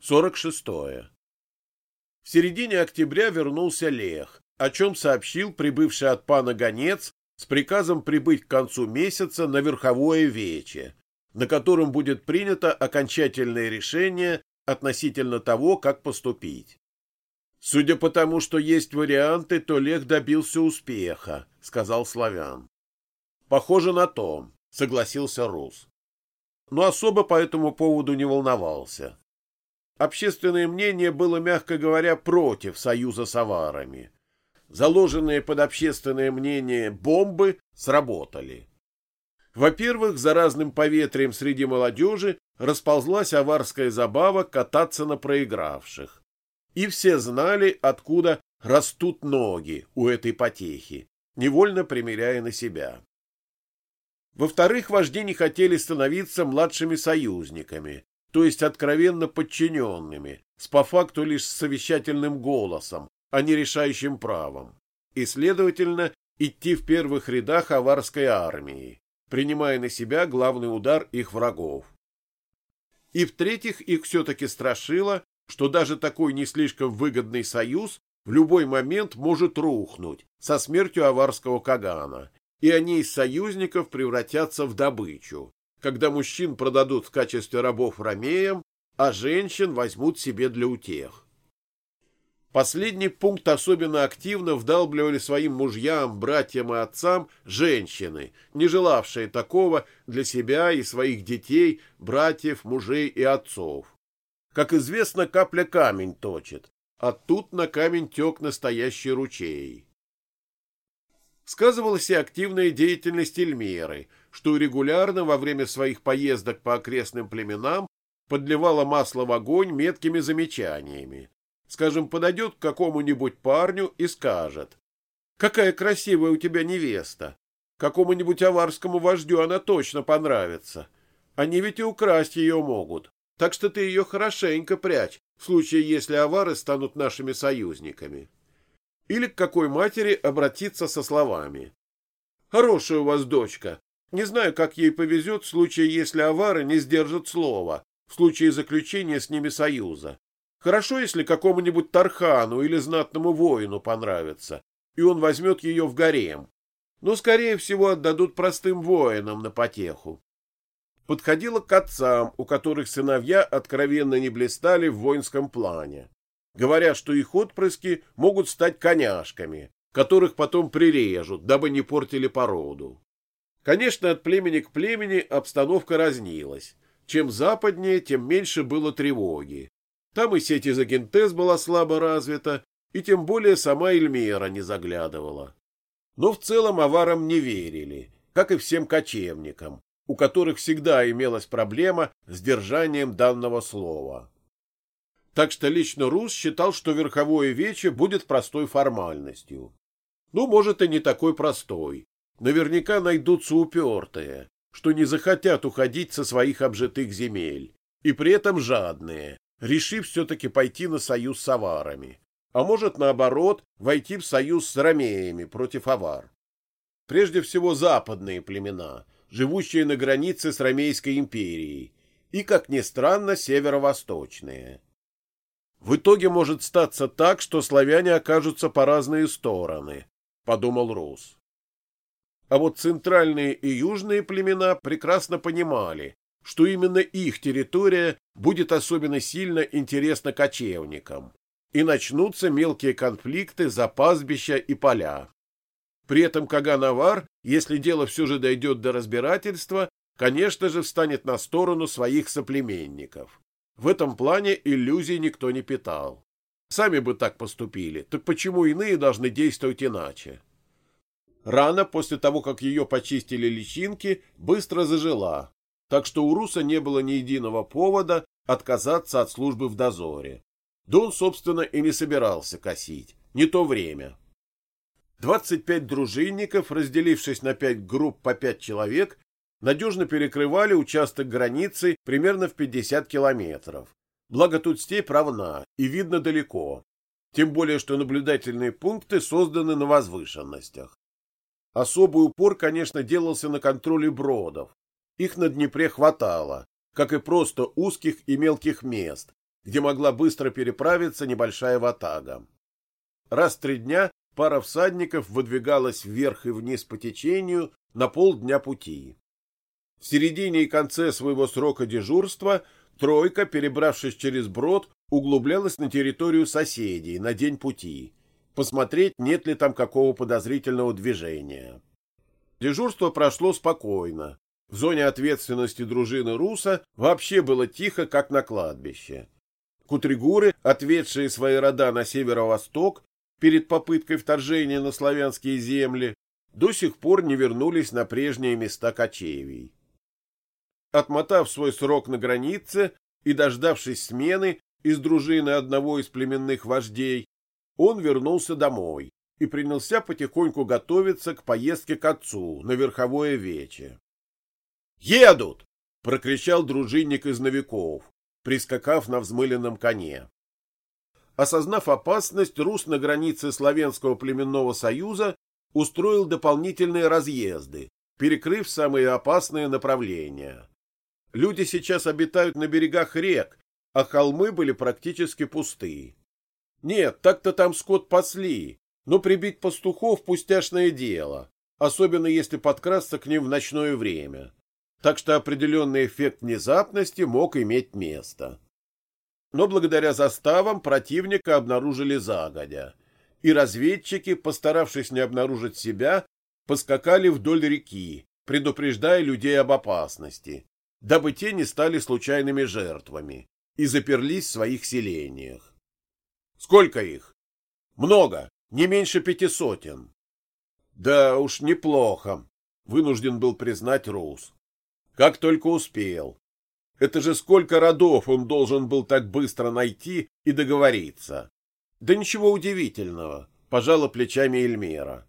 46. В середине октября вернулся Лех, о чем сообщил прибывший от пана гонец с приказом прибыть к концу месяца на Верховое Вече, на котором будет принято окончательное решение относительно того, как поступить. Судя по тому, что есть варианты, то Лех добился успеха, сказал Славян. Похоже на то, согласился Рус. Но особо по этому поводу не волновался. Общественное мнение было, мягко говоря, против союза с аварами. Заложенные под общественное мнение бомбы сработали. Во-первых, за разным поветрием среди молодежи расползлась аварская забава кататься на проигравших. И все знали, откуда растут ноги у этой потехи, невольно примеряя на себя. Во-вторых, вожди не хотели становиться младшими союзниками, то есть откровенно подчиненными, с по факту лишь совещательным голосом, а не решающим правом, и, следовательно, идти в первых рядах аварской армии, принимая на себя главный удар их врагов. И, в-третьих, их все-таки страшило, что даже такой не слишком выгодный союз в любой момент может рухнуть со смертью аварского Кагана, и они из союзников превратятся в добычу, когда мужчин продадут в качестве рабов ромеям, а женщин возьмут себе для утех. Последний пункт особенно активно вдалбливали своим мужьям, братьям и отцам женщины, не желавшие такого для себя и своих детей, братьев, мужей и отцов. Как известно, капля камень точит, а тут на камень тек настоящий ручей. Сказывалась и активная деятельность Эльмеры, что регулярно во время своих поездок по окрестным племенам подливала масло в огонь меткими замечаниями. Скажем, подойдет к какому-нибудь парню и скажет, «Какая красивая у тебя невеста! Какому-нибудь аварскому вождю она точно понравится. Они ведь и украсть ее могут, так что ты ее хорошенько прячь, в случае, если авары станут нашими союзниками». Или к какой матери обратиться со словами. «Хорошая у вас дочка. Не знаю, как ей повезет в случае, если авары не сдержат слова, в случае заключения с ними союза. Хорошо, если какому-нибудь Тархану или знатному воину понравится, и он возьмет ее в гарем. Но, скорее всего, отдадут простым воинам на потеху. Подходила к отцам, у которых сыновья откровенно не блистали в воинском плане. Говорят, что их отпрыски могут стать коняшками, которых потом прирежут, дабы не портили породу. Конечно, от племени к племени обстановка разнилась. Чем западнее, тем меньше было тревоги. Там и сеть изогентез была слабо развита, и тем более сама Эльмера не заглядывала. Но в целом аварам не верили, как и всем кочевникам, у которых всегда имелась проблема с держанием данного слова. Так что лично Рус считал, что верховое вече будет простой формальностью. Ну, может, и не такой простой. Наверняка найдутся упертые, что не захотят уходить со своих обжитых земель, и при этом жадные, решив все-таки пойти на союз с аварами, а может, наоборот, войти в союз с ромеями против авар. Прежде всего западные племена, живущие на границе с Ромейской империей, и, как ни странно, северо-восточные. В итоге может статься так, что славяне окажутся по разные стороны, подумал Рус. А вот центральные и южные племена прекрасно понимали, что именно их территория будет особенно сильно интересна кочевникам, и начнутся мелкие конфликты за пастбища и поля. При этом Каганавар, если дело все же дойдет до разбирательства, конечно же, встанет на сторону своих соплеменников. В этом плане иллюзий никто не питал. Сами бы так поступили, так почему иные должны действовать иначе? Рана, после того, как ее почистили личинки, быстро зажила, так что у Руса не было ни единого повода отказаться от службы в дозоре. Да он, собственно, и не собирался косить. Не то время. 25 дружинников, разделившись на пять групп по пять человек, надежно перекрывали участок границы примерно в 50 километров. Благо тут степь равна и видно далеко. Тем более, что наблюдательные пункты созданы на возвышенностях. Особый упор, конечно, делался на контроле бродов. Их на Днепре хватало, как и просто узких и мелких мест, где могла быстро переправиться небольшая ватага. Раз в три дня пара всадников выдвигалась вверх и вниз по течению на полдня пути. В середине и конце своего срока дежурства тройка, перебравшись через брод, углублялась на территорию соседей на день пути, посмотреть, нет ли там какого подозрительного движения. Дежурство прошло спокойно. В зоне ответственности дружины Руса вообще было тихо, как на кладбище. Кутригуры, ответшие свои рода на северо-восток перед попыткой вторжения на славянские земли, до сих пор не вернулись на прежние места кочевий. Отмотав свой срок на границе и дождавшись смены из дружины одного из племенных вождей, он вернулся домой и принялся потихоньку готовиться к поездке к отцу на верховое вече. «Едут!» — прокричал дружинник из новиков, прискакав на взмыленном коне. Осознав опасность, Рус на границе Славянского племенного союза устроил дополнительные разъезды, перекрыв самые опасные направления. Люди сейчас обитают на берегах рек, а холмы были практически пусты. Нет, так-то там скот пасли, но прибить пастухов пустяшное дело, особенно если подкрасться к ним в ночное время. Так что определенный эффект внезапности мог иметь место. Но благодаря заставам противника обнаружили загодя, и разведчики, постаравшись не обнаружить себя, поскакали вдоль реки, предупреждая людей об опасности, дабы те не стали случайными жертвами и заперлись в своих селениях. Сколько их? Много, не меньше пяти сотен. Да уж неплохо, вынужден был признать Роуз. Как только успел. Это же сколько родов он должен был так быстро найти и договориться. Да ничего удивительного, пожала плечами Эльмера.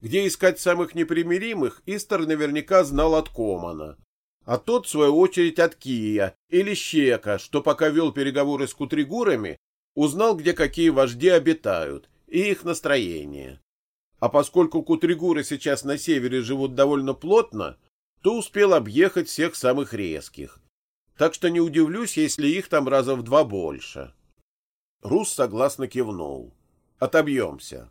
Где искать самых непримиримых, Истер наверняка знал от Комана. А тот, в свою очередь, от Кия или Щека, что пока вел переговоры с кутригурами, узнал, где какие вожди обитают и их настроение. А поскольку кутригуры сейчас на севере живут довольно плотно, то успел объехать всех самых резких, так что не удивлюсь, если их там раза в два больше. Рус согласно кивнул. Отобьемся.